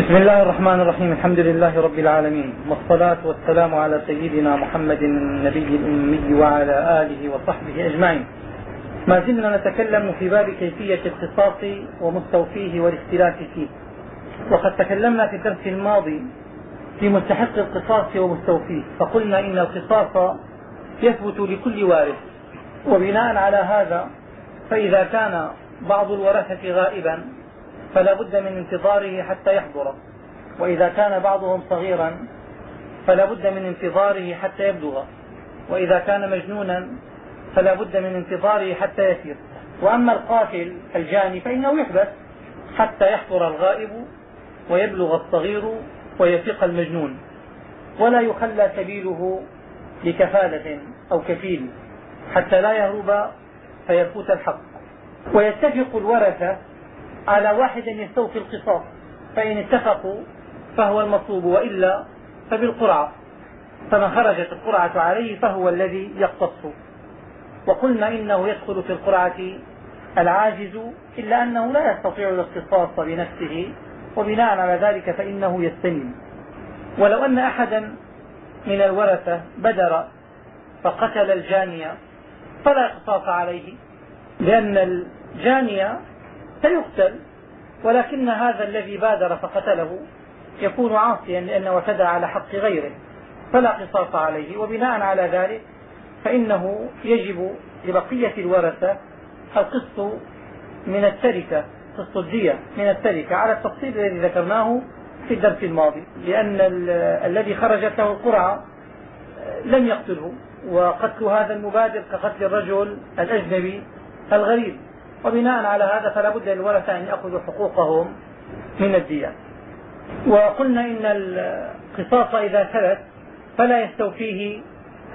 بسم الله الرحمن الرحيم. الحمد لله رب العالمين. والصلاة والسلام على سيدنا محمد النبي الأمي وعلى آله وصحبه أجمعين. ما زلنا نتكلم في باب كيفية القصاص ومستوفيه والاختلاف فيه. وقد تكلمنا في الدرس الماضي في مستحق القصاص ومستوفيه فقلنا إن القصاص يثبت لكل وارث. وبناء على هذا فإذا كان بعض الورثة غائبا فلا بد من انتظاره حتى يحضر. وإذا كان بعضهم صغيرا فلا بد من انتظاره حتى يبلغ. وإذا كان مجنونا فلا بد من انتظاره حتى يسير. وأما القاتل الجاني فإنه يحبس حتى يحضر الغائب ويبلغ الصغير ويفيق المجنون. ولا يخلى سبيله لكفالة أو كفيل. حتى لا يهرب فيفوت الحق. ويتفق الورثة على واحد يستوفي القصاص فإن اتفقوا فهو المطلوب وإلا فبالقرعة. فمن خرجت القرعة عليه فهو الذي يقتص. وقلنا إنه يدخل في القرعة العاجز إلا أنه لا يستطيع الاقتصاص بنفسه وبناء على ذلك فإنه يستلم ولو أن أحدا من الورثة بدر فقتل الجانية فلا اقتصاص عليه لأن الجانية سيقتل ولكن هذا الذي بادر فقتله يكون عاصيا لأنه اعتدى على حق غيره فلا قصاص عليه وبناء على ذلك فإنه يجب لبقية الورثة القسط من التركة قسط الدية من التركة على التفصيل الذي ذكرناه في الدرس الماضي لأن الذي خرجت له القرعة لم يقتله وقتل هذا المبادر كقتل الرجل الأجنبي الغريب. وبناء على هذا فلا بد للورثة أن يأخذوا حقوقهم من الدية وقلنا إن القصاص إذا ثبت فلا يستوفيه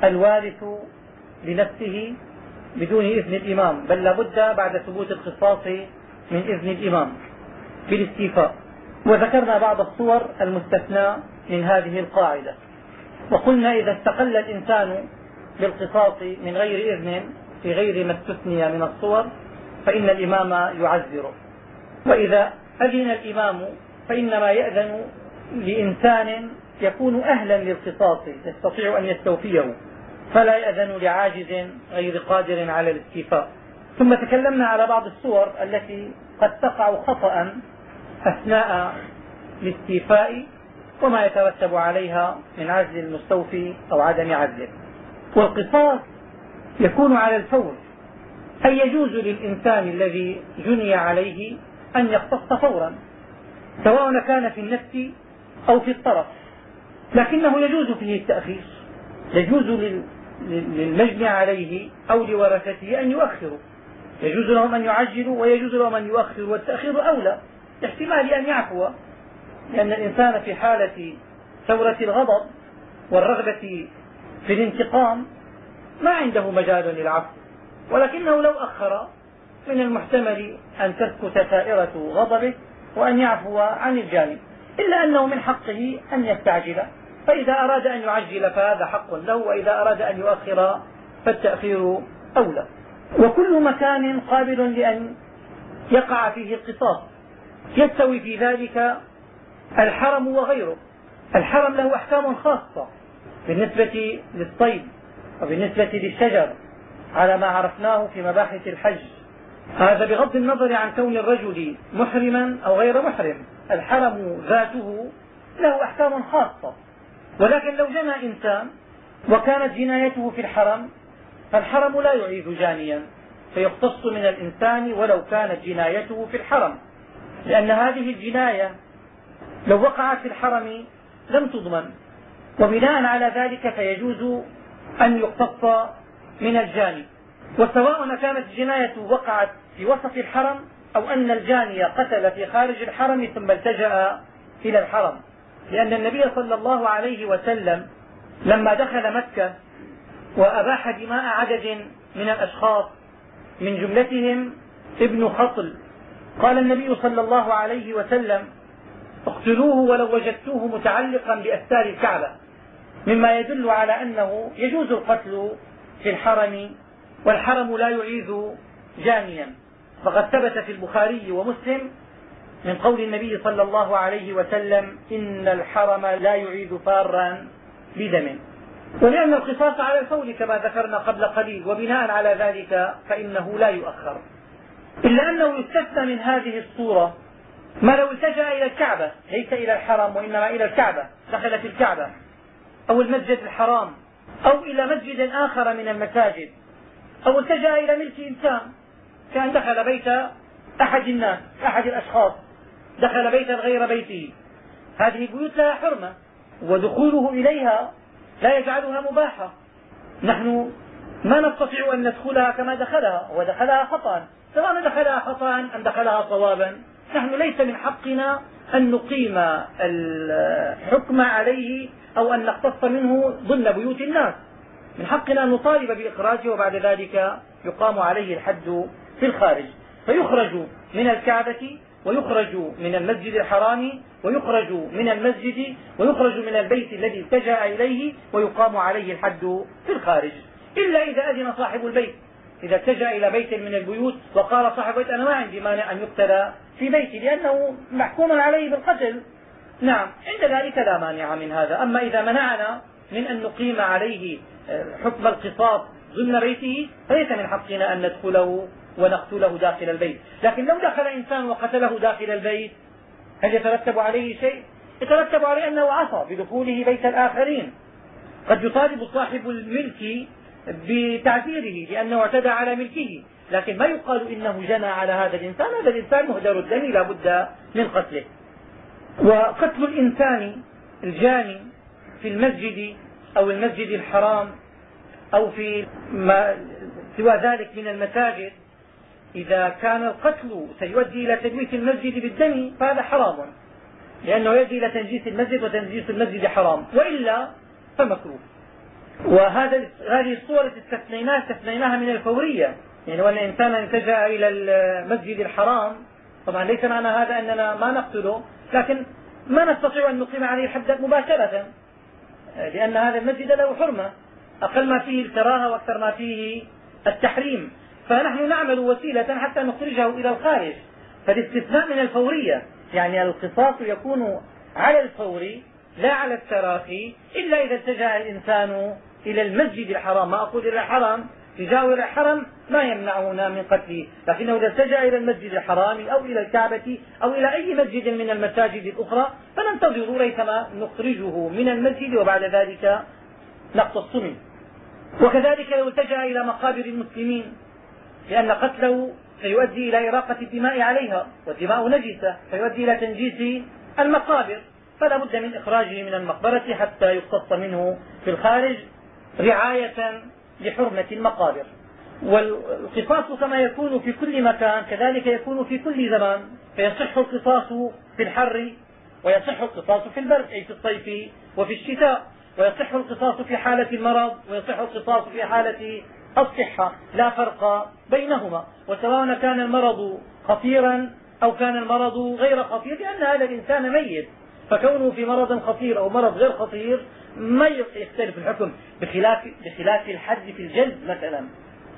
الوارث لنفسه بدون إذن الإمام بل لابد بعد ثبوت القصاص من إذن الإمام بالاستيفاء. وذكرنا بعض الصور المستثنى من هذه القاعدة. وقلنا إذا استقل الإنسان بالقصاص من غير إذن في غير ما استثني من الصور فإن الإمام يعذره. وإذا أذن الإمام فإنما يأذن لإنسان يكون أهلا للقصاص يستطيع أن يستوفيه. فلا يأذن لعاجز غير قادر على الاستيفاء. ثم تكلمنا على بعض الصور التي قد تقع خطأ أثناء الاستيفاء وما يترتب عليها من عزل المستوفي أو عدم عزله والقصاص يكون على الفور. أي يجوز للإنسان الذي جني عليه أن يقتص فورا سواء كان في النفس أو في الطرف لكنه يجوز فيه التأخير يجوز للمجني عليه أو لورثته أن يؤخروا يجوز لهم أن يعجلوا ويجوز لهم أن يؤخروا والتأخير أولى لاحتمال أن يعفو لأن الإنسان في حالة ثورة الغضب والرغبة في الانتقام ما عنده مجال للعفو. ولكنه لو أخر من المحتمل أن تثبت ثائرة غضبه وأن يعفو عن الجانب إلا أنه من حقه أن يستعجل. فإذا أراد أن يعجل فهذا حق له وإذا أراد أن يؤخر فالتأخير أولى. وكل مكان قابل لأن يقع فيه القصاص. يستوي في ذلك الحرم وغيره. الحرم له أحكام خاصة بالنسبة للصيد وبالنسبة للشجر على ما عرفناه في مباحث الحج. هذا بغض النظر عن كون الرجل محرما أو غير محرم. الحرم ذاته له أحكام خاصة. ولكن لو جنى إنسان وكانت جنايته في الحرم فالحرم لا يعيد جانيا. فيقتص من الإنسان ولو كانت جنايته في الحرم. لأن هذه الجناية لو وقعت في الحرم لم تضمن. وبناء على ذلك فيجوز أن يقتص من الجاني وسواء كانت الجناية وقعت في وسط الحرم أو أن الجاني قتل في خارج الحرم ثم التجأ إلى الحرم. لأن النبي صلى الله عليه وسلم لما دخل مكة وأباح دماء عدد من الأشخاص من جملتهم ابن خطل قال النبي صلى الله عليه وسلم اقتلوه ولو وجدتوه متعلقا بأستار الكعبة مما يدل على أنه يجوز القتل في الحرم والحرم لا يعيذ جانيا. فقد ثبت في البخاري ومسلم من قول النبي صلى الله عليه وسلم إن الحرم لا يعيد فارا بدم. ولأن القصاص على الفور كما ذكرنا قبل قليل وبناء على ذلك فإنه لا يؤخر. إلا أنه يستثنى من هذه الصورة ما لو التجأ إلى الكعبة ليس إلى الحرم وإنما إلى الكعبة دخل في الكعبة أو المسجد الحرام أو إلى مسجد آخر من المساجد. أو التجأ إلى ملك إنسان. كان دخل بيت أحد الناس أحد الأشخاص. دخل بيتا غير بيته. هذه البيوت لها حرمة ودخوله إليها لا يجعلها مباحة. نحن ما نستطيع أن ندخلها كما دخلها ودخلها خطأ. سواء دخلها خطأ أم دخلها صوابا. نحن ليس من حقنا أن نقيم الحكم عليه أو أن نقتص منه ضمن بيوت الناس. من حقنا أن نطالب بإخراجه وبعد ذلك يقام عليه الحد في الخارج. فيخرج من الكعبة ويخرج من المسجد الحرام ويخرج من المسجد ويخرج من البيت الذي التجأ إليه ويقام عليه الحد في الخارج. إلا إذا أذن صاحب البيت. إذا اتجه إلى بيت من البيوت وقال صاحب البيت أنا ما عندي مانع أن يقتل في بيتي لأنه محكوم عليه بالقتل. نعم عند ذلك لا مانع من هذا. أما إذا منعنا من أن نقيم عليه آه، حكم القصاص ضمن بيته فليس من حقنا أن ندخله ونقتله داخل البيت. لكن لو دخل إنسان وقتله داخل البيت هل يترتب عليه شيء؟ يترتب عليه أنه عصى بدخوله بيت الآخرين. قد يطالب صاحب الملك بتعذيره لأنه اعتدى على ملكه. لكن ما يقال إنه جنى على هذا الإنسان. هذا الإنسان مهدر الدم لا بد من قتله. وقتل الإنسان الجاني في المسجد أو المسجد الحرام أو في ما سوى ذلك من المساجد إذا كان القتل سيؤدي إلى تلويث المسجد بالدم فهذا حرام لأنه يؤدي إلى تنجيس المسجد وتنجيس المسجد حرام وإلا فمكروه. وهذا هذه الصور استثنيناها استثنيناها من الفورية يعني وأن انسانا اتجه إلى المسجد الحرام طبعا ليس معنى هذا أننا ما نقتله لكن ما نستطيع أن نقيم عليه الحد مباشرة. لأن هذا المسجد له حرمة. أقل ما فيه الكراهة وأكثر ما فيه التحريم. فنحن نعمل وسيلة حتى نخرجه إلى الخارج. فالاستثناء من الفورية. يعني القصاص يكون على الفور لا على التراخي إلا إذا اتجه الإنسان إلى المسجد الحرام. ما أقول إلى الحرم تجاور الحرم ما يمنعنا من قتله لكنه إذا اتجه إلى المسجد الحرام أو إلى الكعبة أو إلى أي مسجد من المساجد الأخرى فننتظر ريثما نخرجه من المسجد وبعد ذلك نقتص منه وكذلك لو اتجه إلى مقابر المسلمين لأن قتله سيؤدي إلى إراقة الدماء عليها والدماء نجسة فيؤدي إلى تنجيس المقابر فلا بد من إخراجه من المقبرة حتى يقتص منه في الخارج رعاية لحرمة المقابر. والقصاص كما يكون في كل مكان كذلك يكون في كل زمان. فيصح القصاص في الحر ويصح القصاص في البرد أي في الصيف وفي الشتاء. ويصح القصاص في حالة المرض ويصح القصاص في حالة الصحة. لا فرق بينهما. وسواء كان المرض خطيرا أو كان المرض غير خطير لأن هذا الإنسان ميت. فكونه في مرض خطير أو مرض غير خطير ما يختلف الحكم بخلاف, بخلاف الحد في الجلد مثلا.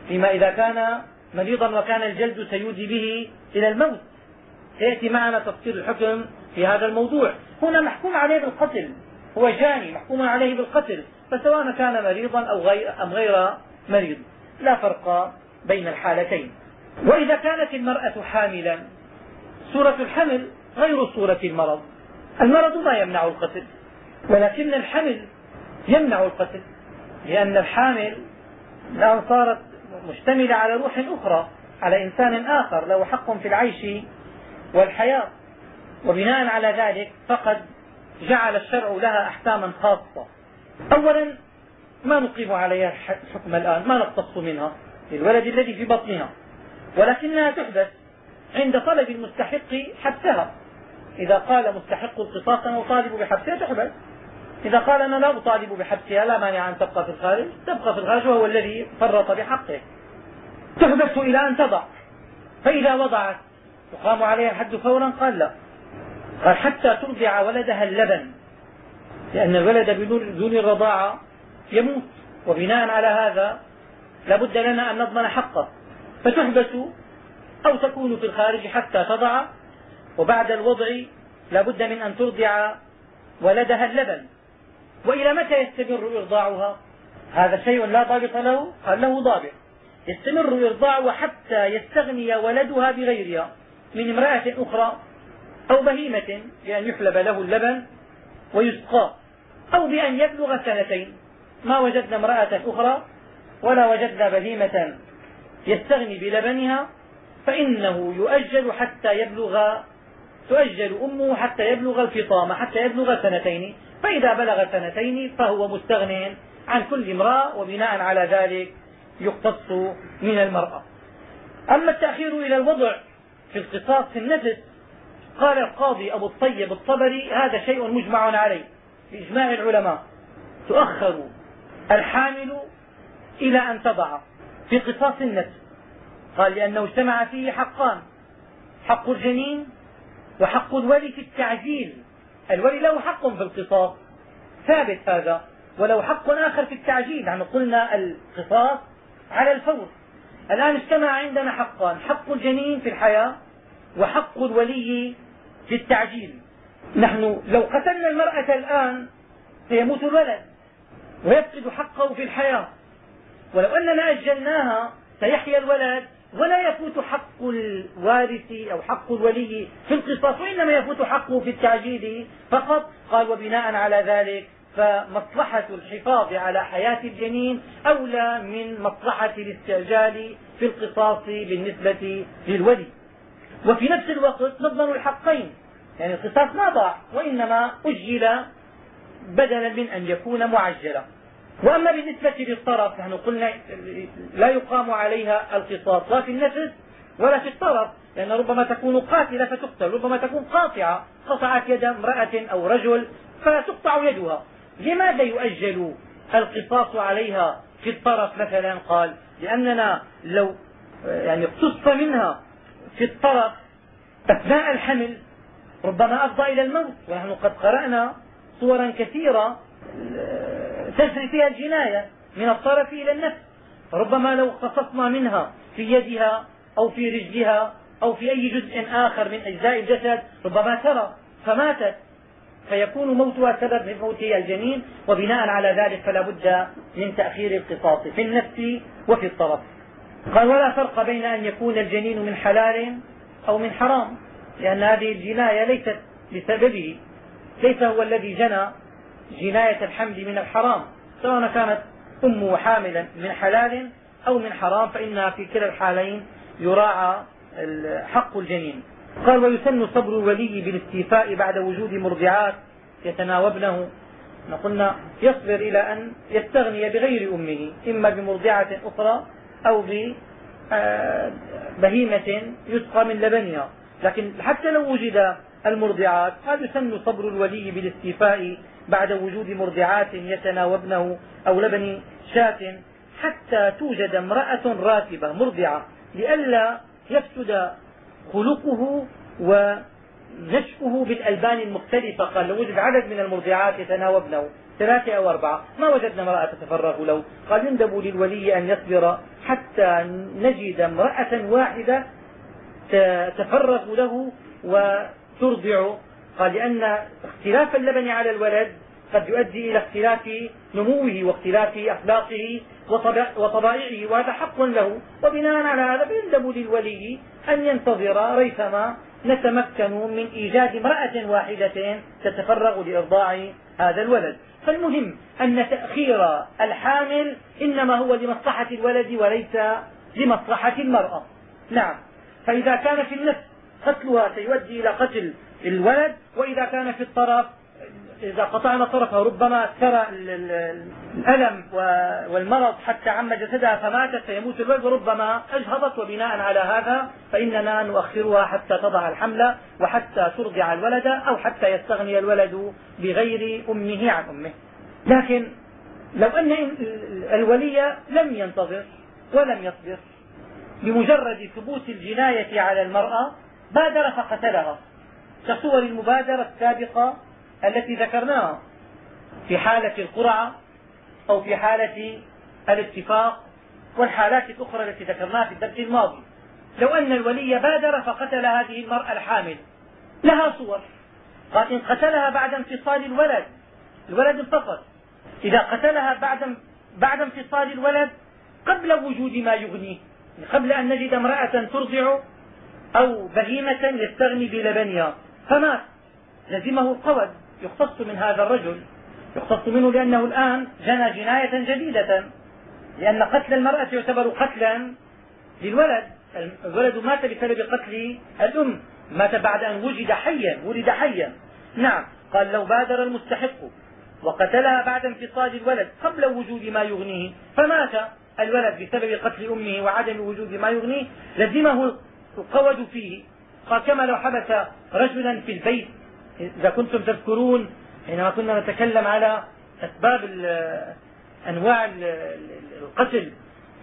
فيما إذا كان مريضا وكان الجلد سيودي به إلى الموت. سيأتي معنا تفصيل الحكم في هذا الموضوع؟ هنا محكوم عليه بالقتل. هو جاني محكوم عليه بالقتل. فسواء كان مريضا أو غير أم غير مريض لا فرق بين الحالتين. وإذا كانت المرأة حاملا صورة الحمل غير صورة المرض. المرض ما يمنع القتل ولكن الحمل يمنع القتل لأن الحامل الآن صارت مشتملة على روح أخرى على إنسان آخر له حق في العيش والحياة. وبناء على ذلك فقد جعل الشرع لها أحكاما خاصة. أولا ما نقيم عليها الحكم الآن ما نقتص منها للولد الذي في بطنها. ولكنها تحدث عند طلب المستحق حبسها. إذا قال مستحق القصاص أنا أطالب بحبسها تحبس. إذا قال أنا لا أطالب بحبسها لا مانع أن تبقى في الخارج تبقى في الخارج وهو الذي فرط بحقه. تحبس إلى أن تضع. فإذا وضعت يقام عليها الحد فورا قال لا. قال حتى ترضع ولدها اللبن لأن الولد بدون الرضاعة يموت. وبناء على هذا لا بد لنا أن نضمن حقه. فتحبس أو تكون في الخارج حتى تضع. وبعد الوضع لا بد من أن ترضع ولدها اللبن. وإلى متى يستمر إرضاعها؟ هذا شيء لا ضابط له قال له ضابط. يستمر إرضاعها حتى يستغني ولدها بغيرها من امرأة أخرى أو بهيمة بأن يحلب له اللبن ويسقى أو بأن يبلغ سنتين. ما وجدنا امرأة أخرى ولا وجدنا بهيمة يستغني بلبنها فإنه يؤجل حتى يبلغ تؤجل أمه حتى يبلغ الفطام حتى يبلغ سنتين. فإذا بلغ سنتين فهو مستغن عن كل امرأة وبناء على ذلك يقتص من المرأة. أما التأخير إلى الوضع في القصاص في النفس قال القاضي أبو الطيب الطبري هذا شيء مجمع عليه. بإجماع العلماء. تؤخر الحامل إلى أن تضع في قصاص النفس. قال لأنه اجتمع فيه حقان. حق الجنين وحق الولي في التعجيل. الولي له حق في القصاص. ثابت هذا. وله حق آخر في التعجيل. نحن قلنا القصاص على الفور. الآن اجتمع عندنا حقان حق الجنين في الحياة وحق الولي في التعجيل. نحن لو قتلنا المرأة الآن سيموت الولد ويفقد حقه في الحياة. ولو أننا أجلناها سيحيا الولد ولا يفوت حق الوارث أو حق الولي في القصاص وإنما يفوت حقه في التعجيل. فقط قال وبناء على ذلك فمصلحة الحفاظ على حياة الجنين أولى من مصلحة الاستعجال في القصاص بالنسبة للولي. وفي نفس الوقت نضمن الحقين يعني القصاص ما ضاع وإنما أجل بدلا من أن يكون معجلا. وأما بالنسبة للطرف نحن قلنا لا يقام عليها القصاص لا في النفس ولا في الطرف لأن ربما تكون قاتلة فتقتل ربما تكون قاطعة قطعت يد امرأة أو رجل فتقطع يدها. لماذا يؤجل القصاص عليها في الطرف مثلا؟ قال لأننا لو يعني اقتص منها في الطرف أثناء الحمل ربما أفضى إلى الموت. ونحن قد قرأنا صورا كثيرة تجري فيها الجناية من الطرف إلى النفس. فربما لو قصصنا منها في يدها أو في رجلها أو في أي جزء آخر من أجزاء الجسد ربما ترى فماتت. فيكون موتها سبب من موتها الجنين وبناء على ذلك فلا بد من تأخير القصاص في النفس وفي الطرف. قال ولا فرق بين أن يكون الجنين من حلال أو من حرام لأن هذه الجناية ليست بسببه ليس هو الذي جنى جناية الحمل من الحرام سواء كانت أمه حاملا من حلال أو من حرام فإنها في كلا الحالين يراعى حق الجنين. قال ويسن صبر الولي بالاستيفاء بعد وجود مرضعات يتناوبنه. قلنا يصبر إلى أن يستغني بغير أمه إما بمرضعة أخرى أو ببهيمة آه، يسقى من لبنها. لكن حتى لو وجد المرضعات قد يسن صبر الولي بالاستيفاء بعد وجود مرضعات يتناوبنه أو لبن شاة. حتى توجد امرأة راتبة مرضعة لئلا يفسد خلقه ونشفه بالألبان المختلفة. قال لو وجد عدد من المرضعات يتناوبنه ثلاثة أو أربعة ما وجدنا امرأة تتفرغ له. قال يندب للولي أن يصبر حتى نجد امرأة واحدة تتفرغ له وترضع. قال لأن اختلاف اللبن على الولد قد يؤدي إلى اختلاف نموه واختلاف أخلاقه وطبائعه وهذا حق له. وبناء على هذا يندب للولي أن ينتظر ريثما نتمكن من إيجاد امرأة واحدة تتفرغ لإرضاع هذا الولد. فالمهم أن تأخير الحامل إنما هو لمصلحة الولد وليس لمصلحة المرأة. نعم. فإذا كان في النفس قتلها سيؤدي إلى قتل الولد وإذا كان في الطرف إذا قطعنا طرفه ربما ترى الألم والمرض حتى عم جسدها فماتت فيموت الولد وربما أجهضت وبناء على هذا فإننا نؤخرها حتى تضع الحمل وحتى ترضع الولد أو حتى يستغني الولد بغير أمه عن أمه. لكن لو أن الولي لم ينتظر ولم يصبر بمجرد ثبوت الجناية على المرأة بادر فقتلها. كصور المبادرة السابقة التي ذكرناها في حالة القرعة أو في حالة الاتفاق والحالات الأخرى التي ذكرناها في الدرس الماضي. لو أن الولي بادر فقتل هذه المرأة الحامل. لها صور. قال إن قتلها بعد انفصال الولد الولد انفصل. إذا قتلها بعد بعد انفصال الولد قبل وجود ما يغنيه. قبل أن نجد امرأة ترضع أو بهيمة يستغني بلبنها. فمات. لزمه القود يختص من هذا الرجل يختص منه لأنه الآن جنى جناية جديدة لأن قتل المرأة يعتبر قتلا للولد. الولد مات بسبب قتل الأم مات بعد أن وجد حيا ولد حيا. نعم قال لو بادر المستحق وقتلها بعد انفصال الولد قبل وجود ما يغنيه فمات الولد بسبب قتل أمه وعدم وجود ما يغنيه. لزمه القود فيه. قال كما لو حبس رجلا في البيت إذا كنتم تذكرون حينما كنا نتكلم على أسباب أنواع القتل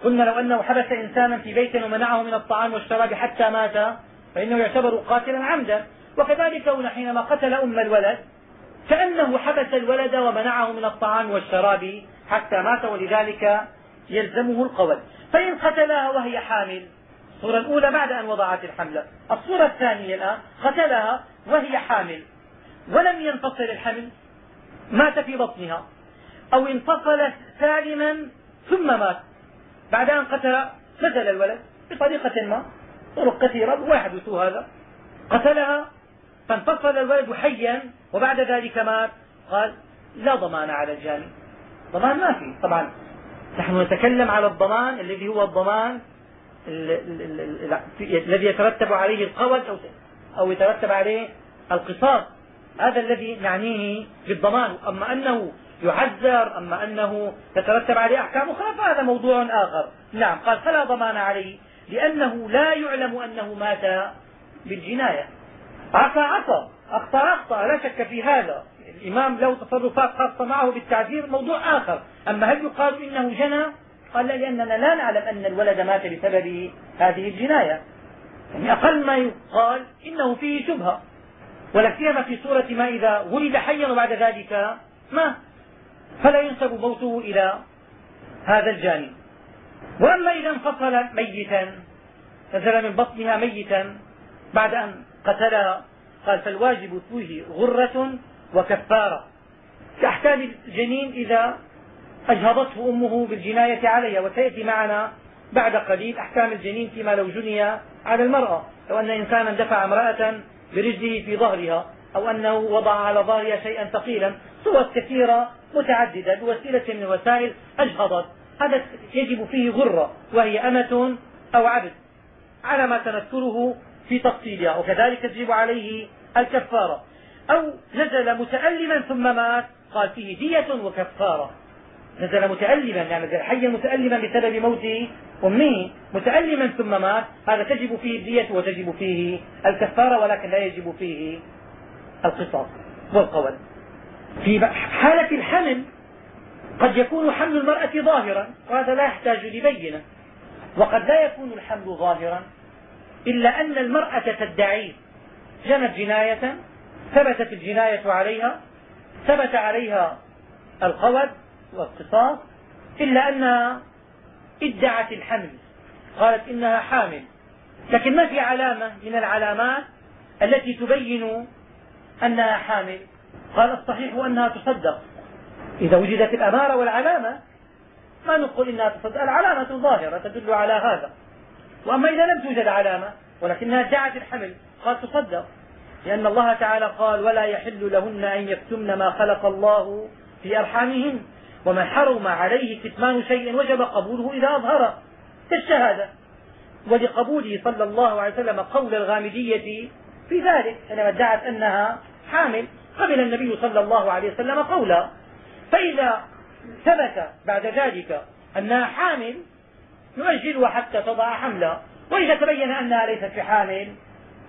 قلنا لو أنه حبس إنسانا في بيت ومنعه من الطعام والشراب حتى مات فإنه يعتبر قاتلا عمدا. وكذلك هنا حينما قتل أم الولد كأنه حبس الولد ومنعه من الطعام والشراب حتى مات ولذلك يلزمه القول. فإن قتلها وهي حامل الصورة الأولى بعد أن وضعت الحمل الصورة الثانية الآن قتلها وهي حامل. ولم ينفصل الحمل مات في بطنها أو انفصل سالما ثم مات. بعد أن قتل نزل الولد بطريقة ما طرق كثيرة ويحدث هذا. قتلها فانفصل الولد حيا وبعد ذلك مات. قال لا ضمان على الجاني ضمان ما في. طبعا نحن نتكلم على الضمان الذي هو الضمان الذي يترتب عليه القول أو أو يترتب عليه القصاص. هذا الذي نعنيه بالضمان. أما أنه يعذر أما أنه يترتب عليه أحكام أخرى فهذا موضوع آخر. نعم قال فلا ضمان عليه لأنه لا يعلم أنه مات بالجناية. عفى عفى أخطأ أخطأ لا شك في هذا. الإمام له تصرفات خاصة معه بالتعذير موضوع آخر. أما هل يقال إنه جنى؟ قال لأننا لا نعلم أن الولد مات بسبب هذه الجناية. يعني أقل ما يقال إنه فيه شبهة. ولا سيما في صورة ما إذا ولد حيا وبعد ذلك مات فلا ينسب موته إلى هذا الجاني وأما إذا انفصل ميتا نزل من بطنها ميتا بعد أن قتلها قال فالواجب فيه غرة وكفارة. كأحكام الجنين إذا أجهضته أمه بالجناية عليها وسيأتي معنا بعد قليل أحكام الجنين فيما لو جني على المرأة. لو أن إنسانا دفع امرأة برجله في ظهرها أو أنه وضع على ظهرها شيئا ثقيلا صور كثيرة متعددة بوسيلة من الوسائل أجهضت هذا يجب فيه غرة وهي أمة أو عبد على ما سنذكره في تفصيلها وكذلك تجب عليه الكفارة. أو نزل متألما ثم مات قال فيه دية وكفارة. نزل متألما يعني نزل حيا متألما بسبب موت أمه. متألما ثم مات. هذا تجب فيه الدية وتجب فيه الكفارة ولكن لا يجب فيه القصاص والقول. في حالة الحمل قد يكون حمل المرأة ظاهرا وهذا لا يحتاج لبينة. وقد لا يكون الحمل ظاهرا إلا أن المرأة تدعي. جنت جناية ثبتت الجناية عليها ثبت عليها القود والقصاص إلا أنها ادعت الحمل قالت إنها حامل. لكن ما في علامة من العلامات التي تبين أنها حامل؟ قال الصحيح أنها تصدق. إذا وجدت الأمارة والعلامة ما نقول إنها تصدق العلامة ظاهرة تدل على هذا. وأما إذا لم توجد علامة ولكنها ادعت الحمل قال تصدق. لأن الله تعالى قال ولا يحل لهن أن يكتمن ما خلق الله في أرحامهن. ومن حرم عليه كتمان شيء وجب قبوله إذا أظهر. كالشهادة. ولقبوله صلى الله عليه وسلم قول الغامدية في ذلك حينما ادعت أنها حامل. قبل النبي صلى الله عليه وسلم قولا. فإذا ثبت بعد ذلك أنها حامل نؤجلها حتى تضع حملها وإذا تبين أنها ليست بحامل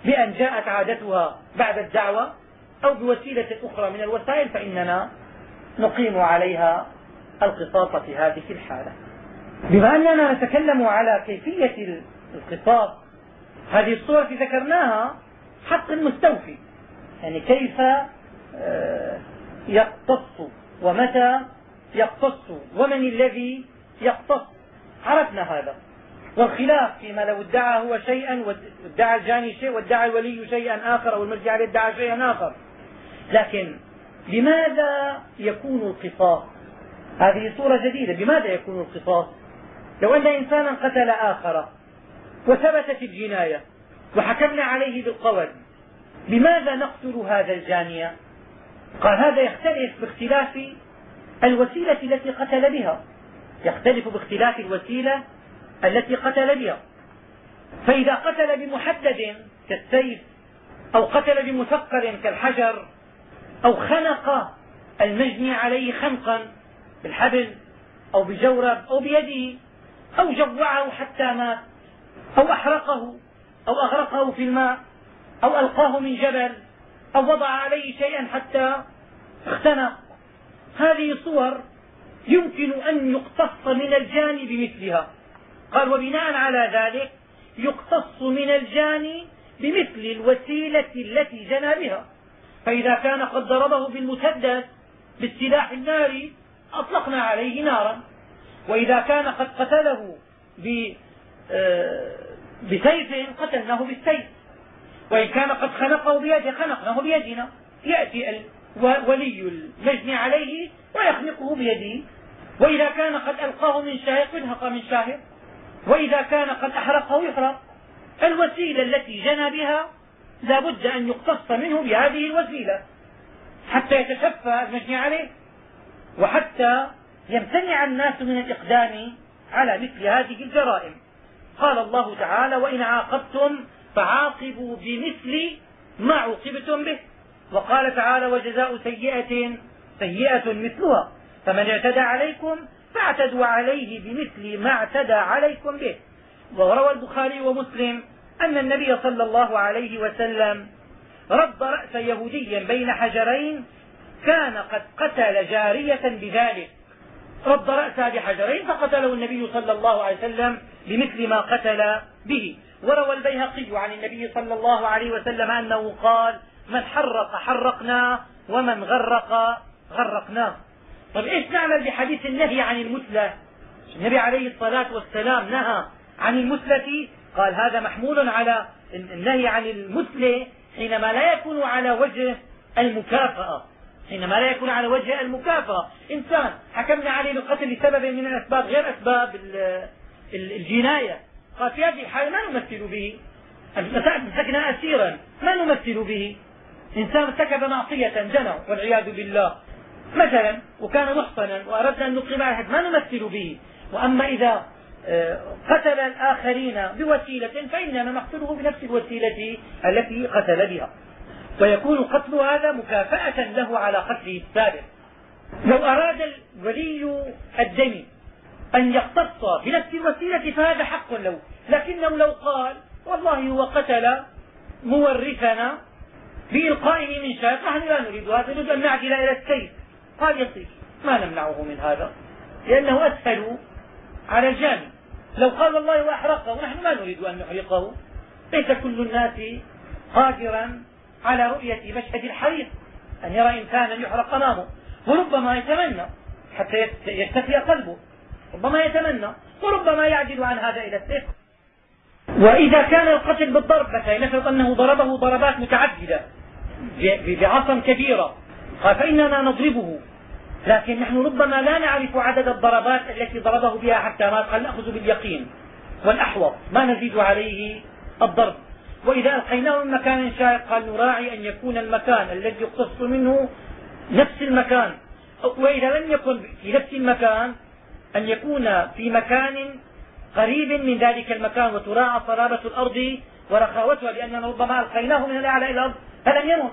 بأن جاءت عادتها بعد الدعوة أو بوسيلة أخرى من الوسائل فإننا نقيم عليها القصاص في هذه الحالة. بما أننا نتكلم على كيفية القصاص هذه الصورة ذكرناها حق المستوفي يعني كيف آه، يقتص ومتى يقتص ومن الذي يقتص. عرفنا هذا. والخلاف فيما لو ادعى هو شيئا وادعى الجاني شيء وادعى الولي شيئا آخر أو المرجع عليه ادعى شيئا آخر. لكن لماذا يكون القصاص هذه صورة جديدة. بماذا يكون القصاص؟ لو أن إنسانا قتل آخر وثبتت الجناية وحكمنا عليه بالقول لماذا نقتل هذا الجاني؟ قال هذا يختلف باختلاف الوسيلة التي قتل بها. يختلف باختلاف الوسيلة التي قتل بها. فإذا قتل بمحدد كالسيف أو قتل بمثقل كالحجر أو خنق المجني عليه خنقا بالحبل أو بجورب أو بيده أو جوعه حتى مات أو أحرقه أو أغرقه في الماء أو ألقاه من جبل أو وضع عليه شيئا حتى اختنق هذه صور يمكن أن يقتص من الجاني بمثلها قال وبناء على ذلك يقتص من الجاني بمثل الوسيلة التي جنى بها. فإذا كان قد ضربه بالمسدس بالسلاح الناري أطلقنا عليه نارا. وإذا كان قد قتله آه، بسيف قتلناه بالسيف. وإن كان قد خنقه بيده خنقناه بيدنا. يأتي ولي المجني عليه ويخنقه بيده. وإذا كان قد ألقاه من شاهق ينهق من شاهق. وإذا كان قد أحرقه يحرق. الوسيلة التي جنى بها لا بد أن يقتص منه بهذه الوسيلة حتى يتشفى المجني عليه. وحتى يمتنع الناس من الإقدام على مثل هذه الجرائم. قال الله تعالى وإن عاقبتم فعاقبوا بمثل ما عوقبتم به. وقال تعالى وجزاء سيئة سيئة مثلها. فمن اعتدى عليكم فاعتدوا عليه بمثل ما اعتدى عليكم به. وروى البخاري ومسلم أن النبي صلى الله عليه وسلم رد رأس يهودي بين حجرين كان قد قتل جارية بذلك. رد رأسها بحجرين فقتله النبي صلى الله عليه وسلم بمثل ما قتل به. وروى البيهقي عن النبي صلى الله عليه وسلم أنه قال من حرق حرقناه ومن غرق غرقناه طيب إيش نعمل بحديث النهي عن المثلى؟ النبي عليه الصلاة والسلام نهى عن المثلة قال هذا محمول على النهي عن المثلى حينما لا يكون على وجه المكافأة. حينما لا يكون على وجه المكافأة. إنسان حكمنا عليه بالقتل لسبب من الأسباب غير أسباب الجناية. قال في هذه الحالة ما نمثل به. مسكنا أسيرا. ما نمثل به؟ إنسان ارتكب معصية جنى والعياذ بالله. مثلا وكان محصنا وأردنا أن نقيم على ما نمثل به؟ وأما إذا آه، قتل الآخرين بوسيلة فإننا نقتله بنفس الوسيلة التي قتل بها. ويكون قتل هذا مكافأة له على قتله السابق. لو أراد الولي الدم أن يقتص بنفس الوسيلة فهذا حق له. لكنه لو قال والله هو قتل مورثنا بإلقائه من شاة نحن لا نريد هذا نريد أن نعدل إلى السيف. قال يصير. ما نمنعه من هذا؟ لأنه أسهل على الجاني لو قال والله وأحرقه نحن ما نريد أن نحرقه. ليس كل الناس قادرا على رؤية مشهد الحريق أن يرى إنسانا يحرق أمامه وربما يتمنى حتى يشتفي قلبه ربما يتمنى وربما يعجز عن هذا إلى السيف. وإذا كان القتل بالضرب مثلا نفرض أنه ضربه ضربات متعددة بعصا كبيرة قال فإننا نضربه. لكن نحن ربما لا نعرف عدد الضربات التي ضربه بها حتى مات قال نأخذ باليقين والأحوط. ما نزيد عليه الضرب. وإذا ألقيناه من مكان شاهق قال نراعي أن يكون المكان الذي يقتص منه نفس المكان. وإذا لم يكن في نفس المكان أن يكون في مكان قريب من ذلك المكان وتراعى صلابة الأرض ورخاوتها لأننا ربما ألقيناه من الأعلى إلى الأرض فلم يمت.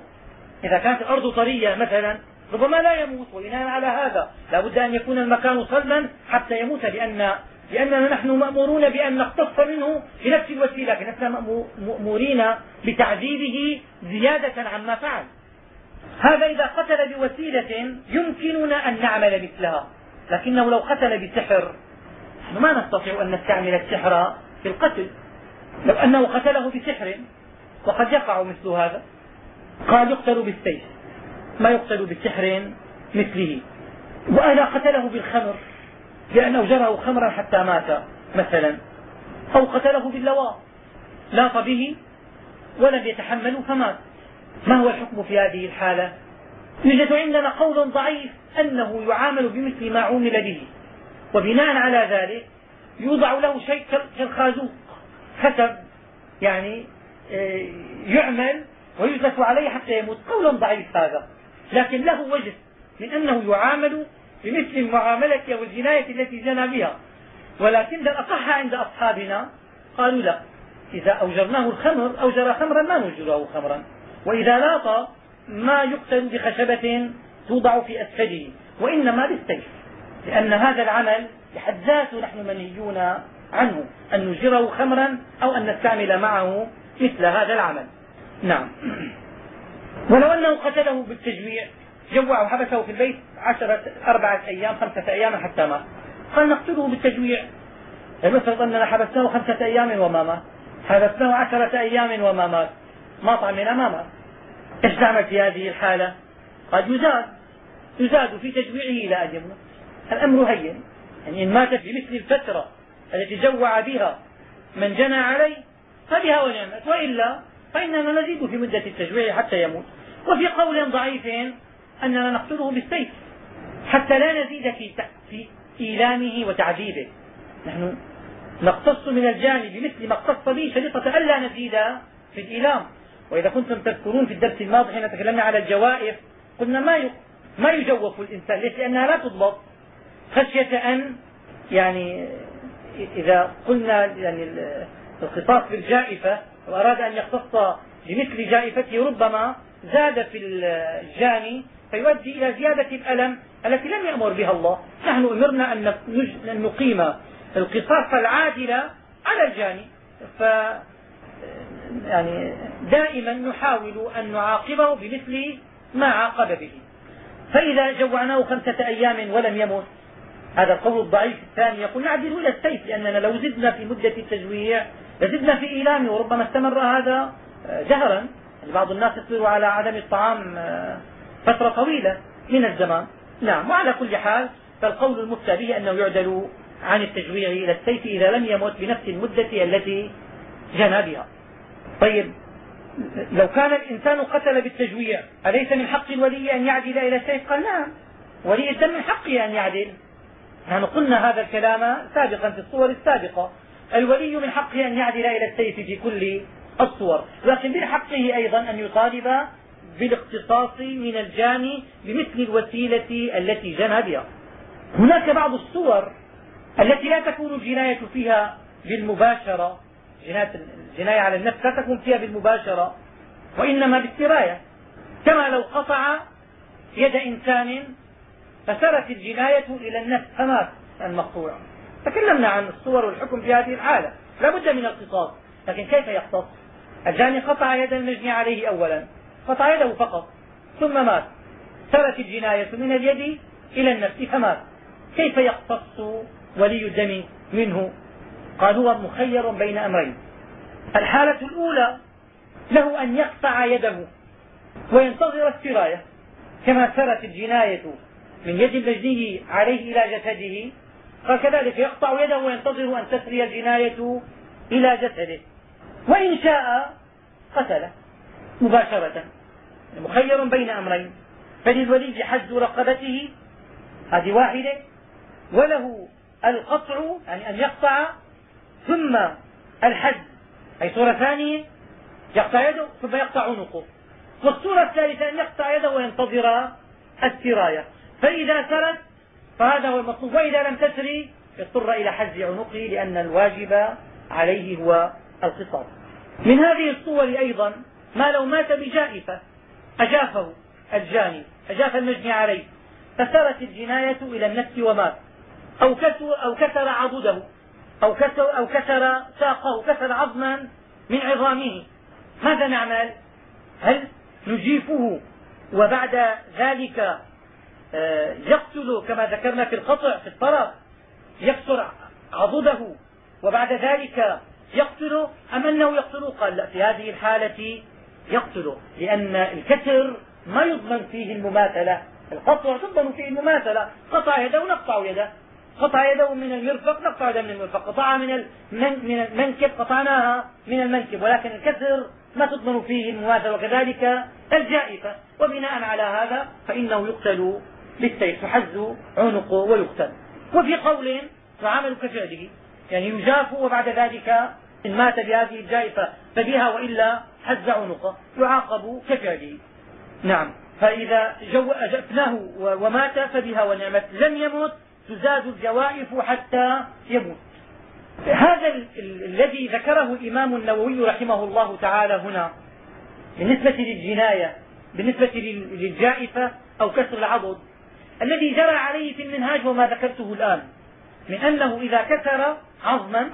إذا كانت الأرض طرية مثلا ربما لا يموت وبناء على هذا. لا بد أن يكون المكان صلبا حتى يموت لأن لأننا نحن مأمورون بأن نقتص منه بنفس الوسيلة لكن مأمورين بتعذيبه زيادة عما فعل. هذا إذا قتل بوسيلة يمكننا أن نعمل مثلها لكنه لو قتل بسحر ما نستطيع أن نستعمل السحر في القتل. لو أنه قتله بسحر وقد يقع مثل هذا. قال يقتل بالسيف. ما يقتل بسحر مثله. وأنا قتله بالخمر. لأنه جره خمرا حتى مات مثلا أو قتله باللواء. لاط به ولم يتحمله فمات. ما هو الحكم في هذه الحالة؟ يوجد عندنا قول ضعيف أنه يعامل بمثل ما عومل به. وبناء على ذلك يوضع له شيء كالخازوق حسب يعني آه، يعمل ويجلس عليه حتى يموت. قول ضعيف هذا لكن له وجه من أنه يعامل بمثل المعاملة أو الجناية التي جنى بها. ولكن الأصح عند أصحابنا قالوا لا. إذا أوجرناه الخمر أوجر خمرا ما نوجره خمرا. وإذا لاط ما يقتل بخشبة توضع في أسفله وإنما بالسيف لأن هذا العمل بحد ذاته نحن منهيون عنه أن نجره خمرا أو أن نستعمل معه مثل هذا العمل. نعم. ولو أنه قتله بالتجويع جوعه حبسه في البيت عشرة أربعة أيام خمسة أيام حتى مات. قال نقتله بالتجويع. المفرض أننا حبسناه خمسة أيام وما مات. حبسناه عشرة أيام وما مات. ما طعمنا ما مات. إيش نعمل في هذه الحالة؟ قال يزاد. يزاد في تجويعه إلى أن يموت الأمر هين. يعني إن ماتت بمثل الفترة التي جوع بها من جنى عليه فبها ونعمت. وإلا فإننا نزيد في مدة التجويع حتى يموت. وفي قول ضعيف أننا نقتله بالسيف. حتى لا نزيد في في إيلامه وتعذيبه. نحن نقتص من الجانب بمثل ما اقتص به شريطة ألا نزيد في الإيلام. وإذا كنتم تذكرون في الدرس الماضي حين تكلمنا على الجوائف قلنا ما ما يجوف الإنسان؟ ليش؟ لأنها لا تضبط. خشية أن يعني إذا قلنا يعني الخطاب في الجائفة وأراد أن يختص بمثل جائفته ربما زاد في الجاني فيؤدي إلى زيادة الألم التي لم يأمر بها الله. نحن أمرنا أن نقيم القصاص العادل على الجاني. ف يعني دائما نحاول أن نعاقبه بمثل ما عاقب به. فإذا جوعناه خمسة أيام ولم يمت هذا القول الضعيف الثاني. يقول نعدل إلى السيف لأننا لو زدنا في مدة التجويع لزدنا في إيلامه وربما استمر هذا جهرا. يعني بعض الناس يصبر على عدم الطعام فترة طويلة من الزمان. نعم وعلى كل حال فالقول المفتى به أنه يعدل عن التجويع إلى السيف إذا لم يمت بنفس المدة التي جنى بها. طيب لو كان الإنسان قتل بالتجويع أليس من حق الولي أن يعدل إلى السيف؟ قال نعم ولي الدم من حقه أن يعدل. نحن قلنا هذا الكلام سابقا في الصور السابقة. الولي من حقه أن يعدل إلى السيف في كل الصور لكن من حقه أيضا أن يطالب بالاقتصاص من الجاني بمثل الوسيلة التي جنى بها. هناك بعض الصور التي لا تكون الجناية فيها بالمباشرة. الجناية على النفس لا تكون فيها بالمباشرة وإنما بالسراية كما لو قطع يد إنسان فسرت الجناية إلى النفس فمات المقطوع؟ تكلمنا عن الصور والحكم في هذه الحالة. لا بد من القصاص لكن كيف يقتص؟ الجاني قطع يد المجني عليه أولا. قطع فقط. ثم مات. سرت الجناية من اليد إلى النفس فمات. كيف يقتص ولي الدم منه؟ قال هو مخير بين أمرين. الحالة الأولى له أن يقطع يده وينتظر السراية. كما سرت الجناية من يد المجني عليه إلى جسده قال كذلك يقطع يده وينتظر أن تسري الجناية إلى جسده. وإن شاء قتله. مباشرة. مخير بين أمرين. فللولي حج رقبته هذه واحدة وله القطع يعني أن يقطع ثم الحج. أي صورة ثانية يقطع يده ثم يقطع عنقه. والصورة الثالثة أن يقطع يده وينتظر السراية فإذا سرت فهذا هو المطلوب. وإذا لم تسري اضطر إلى حج عنقه لأن الواجب عليه هو القصاص من هذه الصور أيضا ما لو مات بجائفة أجافه الجاني أجاف المجني عليه فسرت الجناية إلى النفس ومات. أو كسر, أو كسر عضده أو كسر, أو كسر ساقه كسر عظما من عظامه. ماذا نعمل؟ هل نجيفه وبعد ذلك آه، يقتل كما ذكرنا في القطع في الطرف يكسر عضده وبعد ذلك يقتله؟ أم أنه يقتله؟ قال لا في هذه الحالة يقتله لأن الكسر ما يضمن فيه المماثلة. القطع تضمن فيه المماثلة. قطع يده نقطع يده. قطع يده من المرفق نقطع يده من المرفق. قطعها من من المنكب قطعناها من المنكب. ولكن الكسر ما تضمن فيه المماثلة. وكذلك الجائفة. وبناء على هذا فإنه يقتل بالسيف. تحز عنقه ويقتل. وفي قول يعامل كفعله يعني يجاف وبعد ذلك إن مات بهذه الجائفة فبها وإلا حز عنقه يعاقب كفعله نعم. فإذا جفناه ومات فبها ونعمت. لم يمت تزاد الجوائف حتى يموت. هذا ال ال الذي ذكره الإمام النووي رحمه الله تعالى هنا. بالنسبة للجناية بالنسبة للجائفة أو كسر العضد. الذي جرى عليه في المنهاج وما ذكرته الآن. من أنه إذا كسر عظما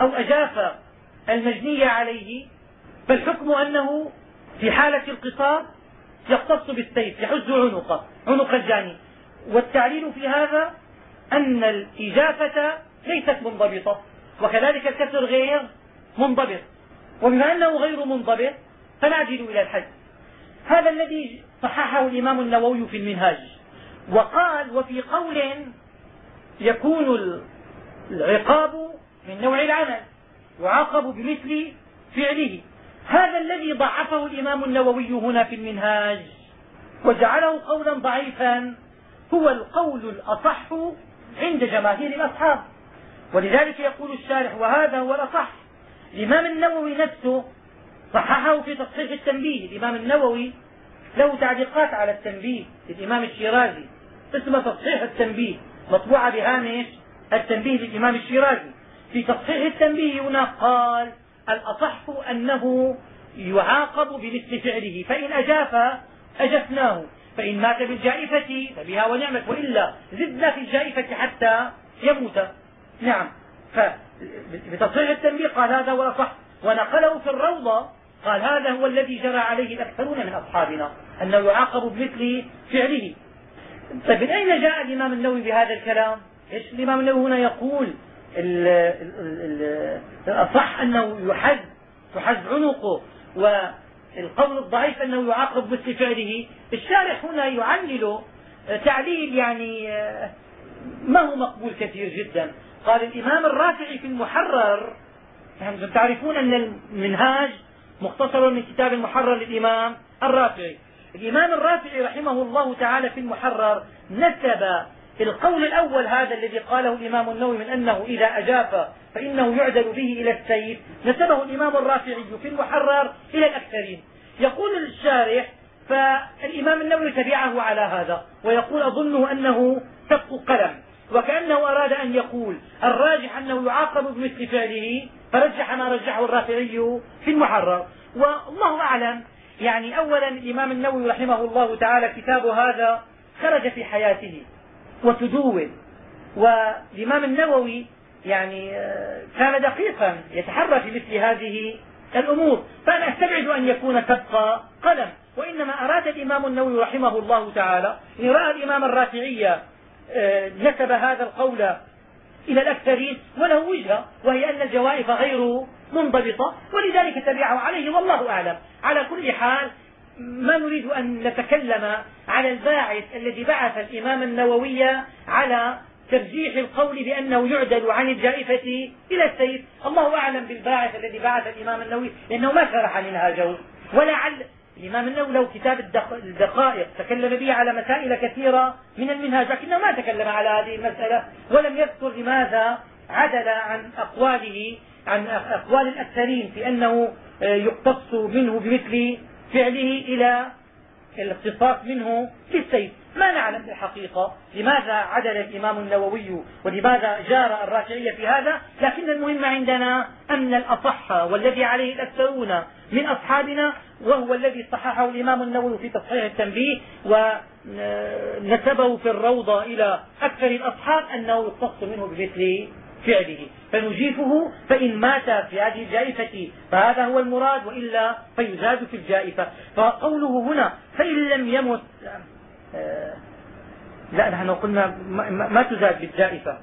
أو أجاف المجني عليه فالحكم أنه في حالة القصاص يقتص بالسيف يحز عنقه عنق الجاني. والتعليل في هذا أن الإجافة ليست منضبطة وكذلك الكسر غير منضبط. وبما أنه غير منضبط فنعجل إلى الحج. هذا الذي صححه الإمام النووي في المنهاج. وقال وفي قول يكون العقاب من نوع العمل يعاقب بمثل فعله. هذا الذي ضعفه الإمام النووي هنا في المنهاج وجعله قولا ضعيفا هو القول الأصح عند جماهير الأصحاب. ولذلك يقول الشارح وهذا هو الأصح. الإمام النووي نفسه صححه في تصحيح التنبيه. الإمام النووي له تعليقات على التنبيه للإمام الشيرازي. اسمه تصحيح التنبيه مطبوعة بهامش التنبيه للإمام الشيرازي. في تصحيح التنبيه هنا قال الأصح أنه يعاقب بمثل فعله فإن أجاف أجفناه. فإن مات بالجائفة فبها ونعمت وإلا زدنا في الجائفة حتى يموت. نعم. فبتصحيح التنبيه قال هذا هو الأصح. ونقله في الروضة قال هذا هو الذي جرى عليه الأكثرون من أصحابنا أنه يعاقب بمثل فعله. طيب من أين جاء الإمام النووي بهذا الكلام؟ إيش الإمام النووي هنا يقول؟ الأصح أنه يحد تحز عنقه والقول الضعيف أنه يعاقب مثل فعله الشارح هنا يعلل تعليل يعني ما هو مقبول كثير جدا. قال الإمام الرافعي في المحرر يعني تعرفون أن المنهاج مختصر من كتاب المحرر للإمام الرافعي. الإمام الرافعي رحمه الله تعالى في المحرر نسب القول الأول هذا الذي قاله الإمام النووي من أنه إذا أجاف فإنه يعدل به إلى السيف. نسبه الإمام الرافعي في المحرر إلى الأكثرين. يقول الشارح فالإمام النووي تبعه على هذا ويقول أظنه أنه سبق قلم. وكأنه أراد أن يقول الراجح أنه يعاقب بمثل فعله فرجح ما رجحه الرافعي في المحرر. والله أعلم. يعني أولا الإمام النووي رحمه الله تعالى كتاب هذا خرج في حياته. وتدون. والإمام النووي يعني آه، كان دقيقا يتحرى في مثل هذه الأمور. فأنا أستبعد أن يكون سبق قلم. وإنما أراد الإمام النووي رحمه الله تعالى إن رأى الإمام الرافعي آه، نسب هذا القول إلى الأكثرين وله وجهة وهي أن الجوائز غير منضبطة. ولذلك تبعه عليه والله أعلم. على كل حال ما نريد أن نتكلم على الباعث الذي بعث الإمام النووي على ترجيح القول بأنه يعدل عن الجائفة إلى السيف. الله أعلم بالباعث الذي بعث الإمام النووي لأنه ما شرح منهاجه ولعل الإمام النووي له كتاب الدقائق تكلم به على مسائل كثيرة من المنهاج لكنه ما تكلم على هذه المسألة ولم يذكر لماذا عدل عن أقواله عن أقوال الأكثرين في أنه يقتص منه بمثل فعله إلى الاقتصاص منه في السيف. ما نعلم الحقيقة لماذا عدل الإمام النووي ولماذا جار الرافعي في هذا لكن المهم عندنا أن الأصح والذي عليه الأكثرون من أصحابنا وهو الذي صححه الإمام النووي في تصحيح التنبيه ونسبه في الروضة إلى أكثر الأصحاب أنه يقتص منه بمثل فعله فنجيفه فإن مات في هذه الجائفة فهذا هو المراد وإلا فيزاد في الجائفة. فقوله هنا فإن لم يمت آه، لا نحن قلنا ما, تزاد بالجائفة.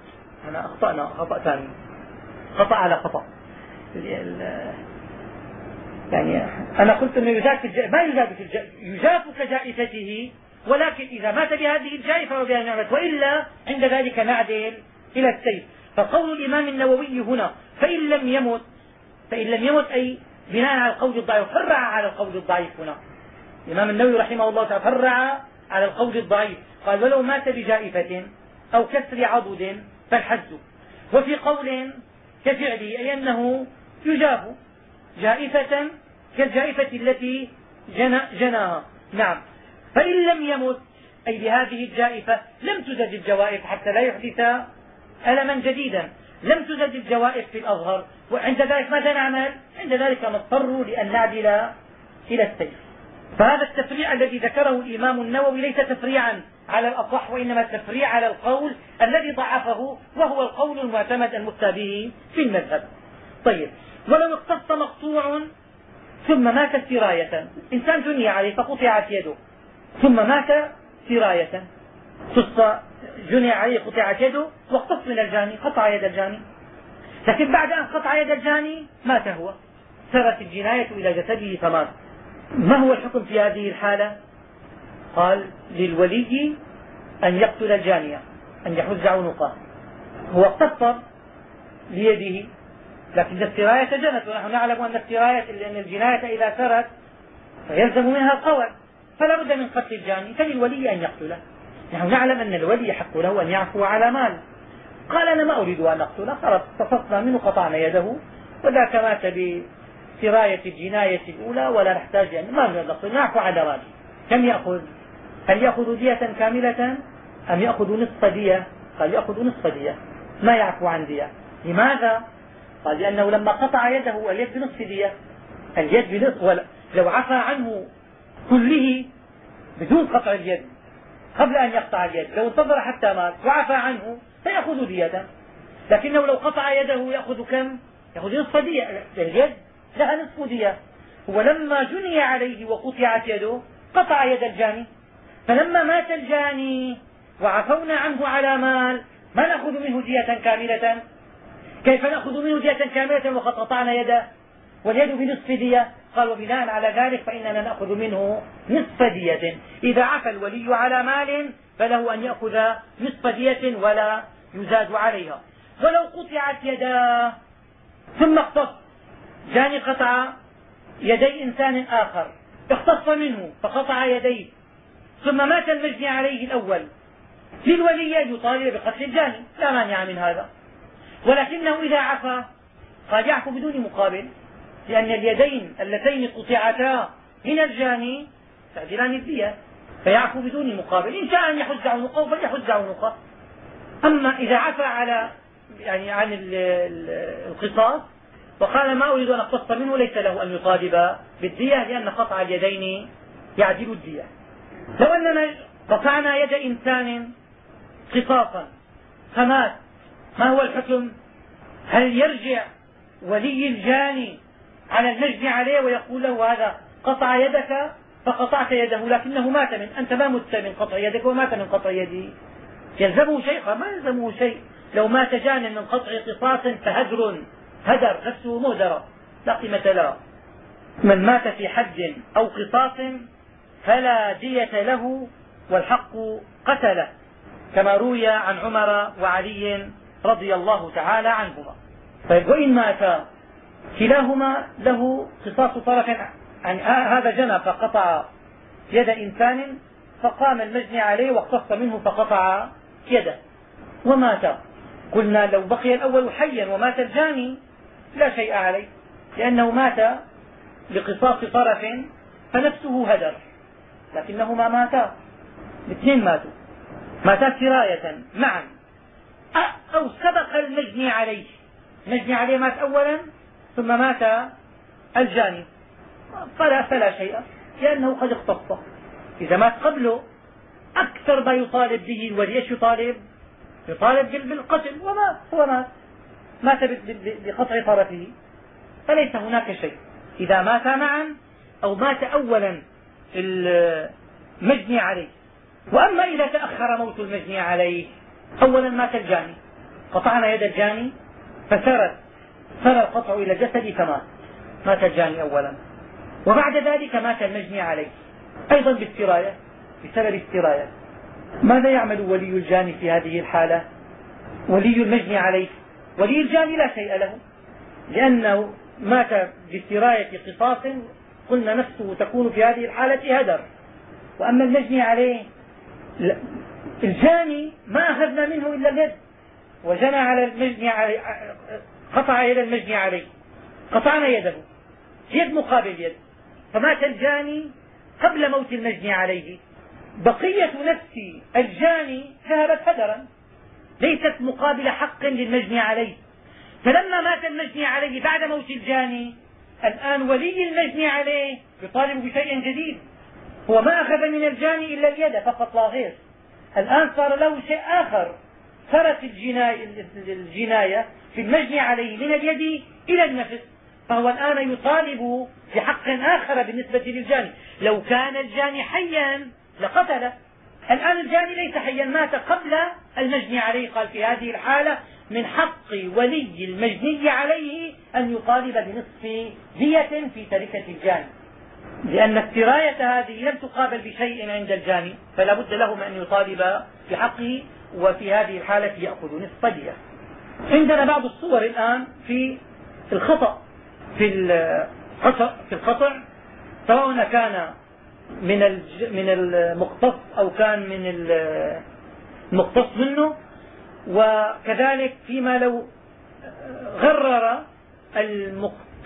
أنا أخطأنا خطأ ثاني. خطأ على خطأ. يعني أنا قلت أنه يزاد في الجائفة ما يزاد في الجائفة. يجاف كجائفته ولكن إذا مات بهذه الجائفة وبها نعمة وإلا عند ذلك نعدل إلى السيف. فقول الإمام النووي هنا فإن لم يمت فإن لم يمت أي بناء على القول الضعيف فرع على القول الضعيف هنا. الإمام النووي رحمه الله تعالى فرع على القول الضعيف. قال ولو مات بجائفة أو كسر عضد فالحد وفي قول كفعله أي أنه يجاب جائفة كالجائفة التي جنى جناها. نعم. فإن لم يمت أي بهذه الجائفة لم تزج الجوائف حتى لا يحدث ألما جديدا. لم تزج الجوائف في الأظهر وعند ذلك ماذا نعمل؟ عند ذلك نضطر لأن نعدل إلى السيف. فهذا التفريع الذي ذكره الإمام النووي ليس تفريعا على الأصح وإنما تفريع على القول الذي ضعفه وهو القول المعتمد المفتى به في المذهب. طيب ولو اقتص مقطوع ثم مات سراية. إنسان جني عليه فقطعت يده. ثم مات سراية. قص جني عليه قطعت يده واقتص من الجاني قطع يد الجاني. لكن بعد أن قطع يد الجاني مات هو. سرت الجناية إلى جسده فمات. ما هو الحكم في هذه الحالة؟ قال للولي أن يقتل الجانية أن يحز عنقه. هو اقتصر بيده. لكن السراية جنت ونحن نعلم أن السراية لأن الجناية إذا سرت فيلزم منها القول. فلا بد من قتل الجاني. فللولي أن يقتله. نحن نعلم أن الولي يحق له أن يعفو على مال. قال أنا ما أريد أن أقتله خلاص اقتصصنا منه قطعنا يده. وذاك مات بسراية الجناية الأولى ولا نحتاج أن ما نريد نقتله نعفو على ماله. كم يأخذ؟ هل يأخذ دية كاملة؟ أم يأخذ نصف دية؟ قال يأخذ نصف دية. ما يعفو عن دية. لماذا؟ قال لأنه لما قطع يده اليد بنصف دية. اليد بنصف لو عفى عنه كله بدون قطع اليد. قبل أن يقطع اليد لو انتظر حتى مات وعفى عنه فيأخذ دية. لكنه لو قطع يده يأخذ كم؟ يأخذ نصف دية. اليد لها نصف دية. هو لما جني عليه وقطعت يده قطع يد الجاني. فلما مات الجاني وعفونا عنه على مال ما نأخذ منه دية كاملة؟ كيف نأخذ منه دية كاملة وقد قطعنا يده؟ واليد بنصف دية. قال وبناء على ذلك فإننا نأخذ منه نصف دية. إذا عفى الولي على مال فله أن يأخذ نصف دية ولا يزاد عليها. ولو قطعت يداه ثم اقتص. جاني قطع يدي إنسان آخر اختص منه فقطع يديه. ثم مات المجني عليه الأول. للولي أن يطالب بقتل الجاني. لا مانع من هذا. ولكنه إذا عفى قد يعفو بدون مقابل. لأن اليدين اللتين قطعتا من الجاني تعدلان الدية فيعفو بدون مقابل. إن شاء أن يحز عنقه فليحز عنقه أما إذا عفى على يعني عن القصاص وقال ما أريد أن أقتص منه ليس له أن يطالب بالدية لأن قطع اليدين يعدل الدية. لو أننا قطعنا يد إنسان قصاصا فمات ما هو الحكم؟ هل يرجع ولي الجاني على المجني عليه ويقول له هذا قطع يدك فقطعت يده لكنه مات من أنت ما مت من قطع يدك ومات من قطع يدي. يلزمه شيء؟ ما يلزمه شيء. لو مات جان من قطع قصاص فهدر هدر نفسه مهدرة لا قيمة لها من مات في حج أو قصاص فلا دية له والحق قتله كما روي عن عمر وعلي رضي الله تعالى عنهما. طيب وإن مات كلاهما له قصاص طرف يعني هذا جنى فقطع يد إنسان فقام المجني عليه واقتص منه فقطع يده. ومات. قلنا لو بقي الأول حيا ومات الجاني لا شيء عليه لأنه مات بقصاص طرف فنفسه هدر. لكنهما ماتا. الاثنين ماتوا. ماتا سراية معا. أو سبق المجني عليه. المجني عليه مات أولا ثم مات الجاني. فلا فلا شيء لأنه قد اختص إذا مات قبله أكثر ما يطالب به الولي. إيش يطالب؟ يطالب بالقتل ومات هو مات مات بقطع طرفه. فليس هناك شيء. إذا ماتا معا أو مات أولا المجني عليه. وأما إذا تأخر موت المجني عليه أولا مات الجاني. قطعنا يد الجاني فسرت سرى القطع إلى الجسد فمات مات الجاني أولا. وبعد ذلك مات المجني عليه أيضا بالسراية بسبب السراية ماذا يعمل ولي الجاني في هذه الحالة؟ ولي المجني عليه. ولي الجاني لا شيء له لأنه مات بسراية قصاص قلنا نفسه تكون في هذه الحالة هدر. وأما المجني عليه الجاني ما أخذنا منه إلا اليد. وجنى على المجني عليه قطع يد المجني عليه قطعنا يده. يد مقابل يد. فمات الجاني قبل موت المجني عليه. بقية نفس الجاني ذهبت هدرا. ليست مقابل حق للمجني عليه. فلما مات المجني عليه بعد موت الجاني الآن ولي المجني عليه يطالب بشيء جديد. هو ما أخذ من الجاني إلا اليد فقط لا غير. الآن صار له شيء آخر. صارت الجناية في المجني عليه من اليد إلى النفس فهو الآن يطالب بحق آخر بالنسبة للجاني. لو كان الجاني حيا لقتله. الآن الجاني ليس حيا مات قبل المجني عليه. قال في هذه الحالة من حق ولي المجني عليه أن يطالب بنصف دية في تركة الجاني. لأن السراية هذه لم تقابل بشيء عند الجاني فلا بد له من أن يطالب بحقه وفي هذه الحالة يأخذ نصف دية. عندنا بعض الصور الآن في الخطأ في القطع في القطع. سواء كان من من المقتص أو كان من المقتص منه. وكذلك فيما لو غرر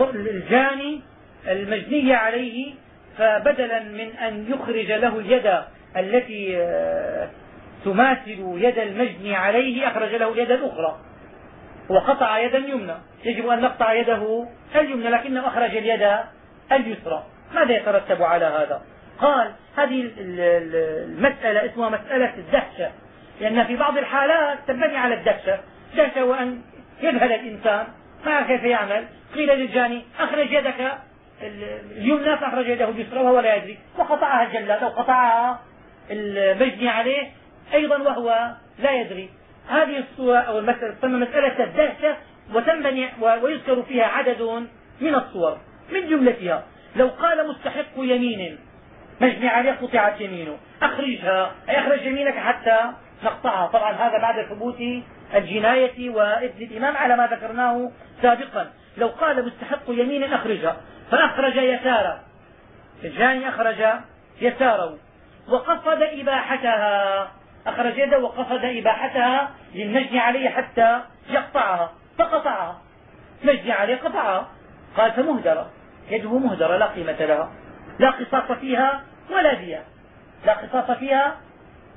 الجاني المجني عليه فبدلا من أن يخرج له اليد التي آه، تماثل يد المجني عليه أخرج له اليد الأخرى وقطع يدا يمنى يجب أن نقطع يده اليمنى لكنه أخرج اليد اليسرى. ماذا يترتب على هذا؟ قال هذه المسألة اسمها مسألة الدهشة. لأن في بعض الحالات تنبني على الدهشة. دهشة وأن يذهل الإنسان. ما كيف يعمل؟ قيل للجاني أخرج يدك اليمنى فأخرج يده اليسرى وهو لا يدري. وقطعها الجلاد أو قطعها المجني عليه أيضا وهو لا يدري. هذه الصورة أو المسألة تسمى مسألة الدهشة وتنبني ويذكر فيها عدد من الصور من جملتها. لو قال مستحق يمين مجني عليه قطعت يمينه. أخرجها أي أخرج يمينك حتى نقطعها. طبعا هذا بعد ثبوت الجناية وإذن الإمام على ما ذكرناه سابقا. لو قال مستحق يمين أخرجها. فأخرج يساره. الجاني أخرج يساره. وقصد إباحتها. أخرج يده وقصد إباحتها للمجني عليه حتى يقطعها فقطعها. مجني عليه قطعها. قال فمهدرة. يده مهدرة لا قيمة لها. لا قصاص فيها ولا دية. لا قصاص فيها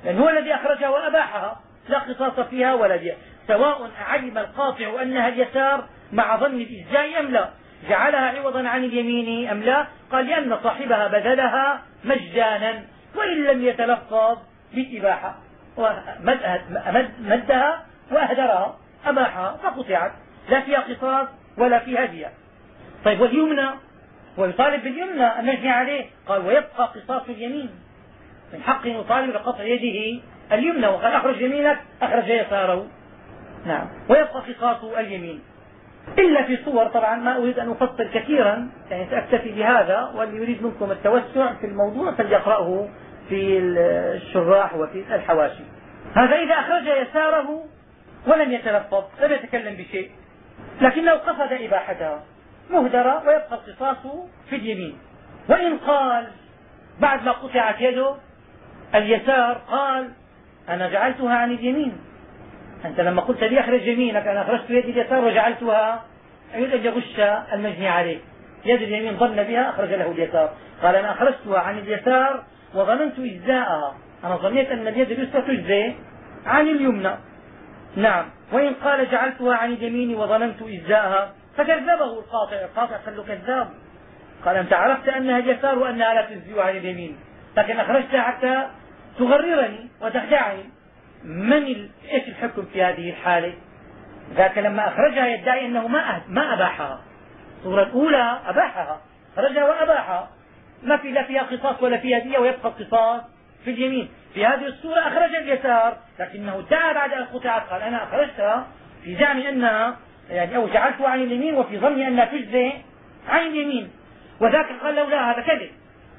لأن هو الذي أخرجها وأباحها. لا قصاص فيها ولا دية. سواء علم القاطع أنها اليسار مع ظن الإجزاء أم لا. جعلها عوضا عن اليمين أم لا؟ قال لأن صاحبها بذلها مجانا وإن لم يتلفظ بالإباحة. مدها وأهدرها أباحها فقطعت. لا فيها قصاص ولا فيها دية طيب واليمنى؟ ويطالب باليمنى المجني عليه. قال ويبقى قصاص اليمين. من حق يطالب بقطع يده اليمنى وقال أخرج يمينك أخرج يساره. نعم. ويبقى قصاص اليمين. إلا في صور طبعا ما أريد أن أفصل كثيرا يعني سأكتفي بهذا واللي يريد منكم التوسع في الموضوع فليقرأه. في الشراح وفي الحواشي. هذا إذا أخرج يساره ولم يتلفظ لم يتكلم بشيء. لكنه قصد إباحتها مهدرة ويبقى القصاص في اليمين. وإن قال بعد ما قطعت يده اليسار قال أنا جعلتها عن اليمين. أنت لما قلت لي أخرج يمينك أنا أخرجت يدي اليسار وجعلتها يريد أن يغش المجني عليه. يد اليمين ظن بها أخرج له اليسار. قال أنا أخرجتها عن اليسار وظننت إجزاءها. أنا ظنيت أن اليد اليسرى تجزي عن اليمنى. نعم. وإن قال جعلتها عن اليمين وظننت إجزاءها فكذبه القاطع. القاطع قال له كذاب. قال أنت عرفت أنها اليسار وأنها لا تجزي عن اليمين. لكن أخرجتها حتى تغررني وتخدعني. من إيش الحكم في هذه الحالة؟ ذاك لما أخرجها يدعي أنه ما ما أباحها. الصورة الأولى أباحها. أخرجها وأباحها. ما في لا فيها قصاص ولا فيها دية ويبقى القصاص في اليمين. في هذه الصورة أخرج اليسار لكنه ادعى بعد أن قطعت قال أنا أخرجتها في زعم أنها يعني أو جعلتها عن اليمين وفي ظني أنها تجزي عن اليمين. وذاك قال له لا هذا كذب.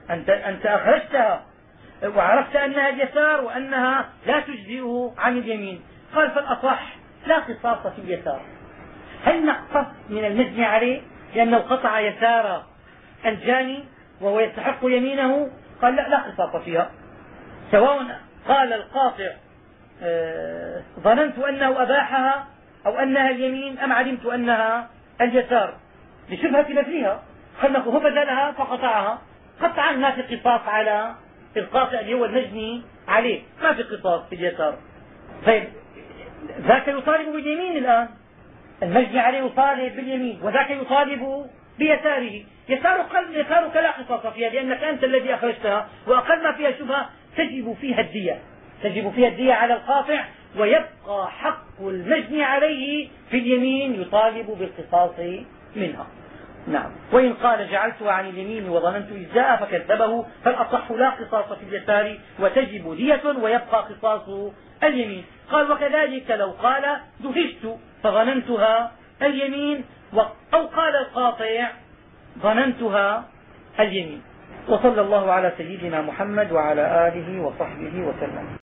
أنت, أنت أخرجتها. وعرفت أنها اليسار وأنها لا تجزئه عن اليمين. قال فالأصح لا قصاص في اليسار. هل نقتص من المجني عليه؟ لأنه قطع يسار الجاني وهو يستحق يمينه قال لا لا قصاص فيها. سواء قال القاطع آه، ظننت أنه أباحها أو أنها اليمين أم علمت أنها اليسار. لشبهة مثلها قد هو بذلها فقطعها. قطعا ما في قصاص على القاطع اللي هو المجني عليه ما في قصاص في اليسار. طيب ذاك يطالب باليمين الآن. المجني عليه يطالب باليمين وذاك يطالب بيساره. يسار قلب يسارك لا قصاص فيها لأنك أنت الذي أخرجتها وأقل ما فيها شبهة تجب فيها الدية. تجب فيها الدية على القاطع ويبقى حق المجني عليه في اليمين يطالب بالقصاص منها. نعم. وإن قال جعلتها عن اليمين وظننت إجزاء فكذبه فالأصح لا قصاص في اليسار؟ وتجب دية ويبقى قصاص اليمين. قال وكذلك لو قال دهشت فظننتها اليمين أو قال القاطع ظننتها اليمين. وصلى الله على سيدنا محمد وعلى آله وصحبه وسلم.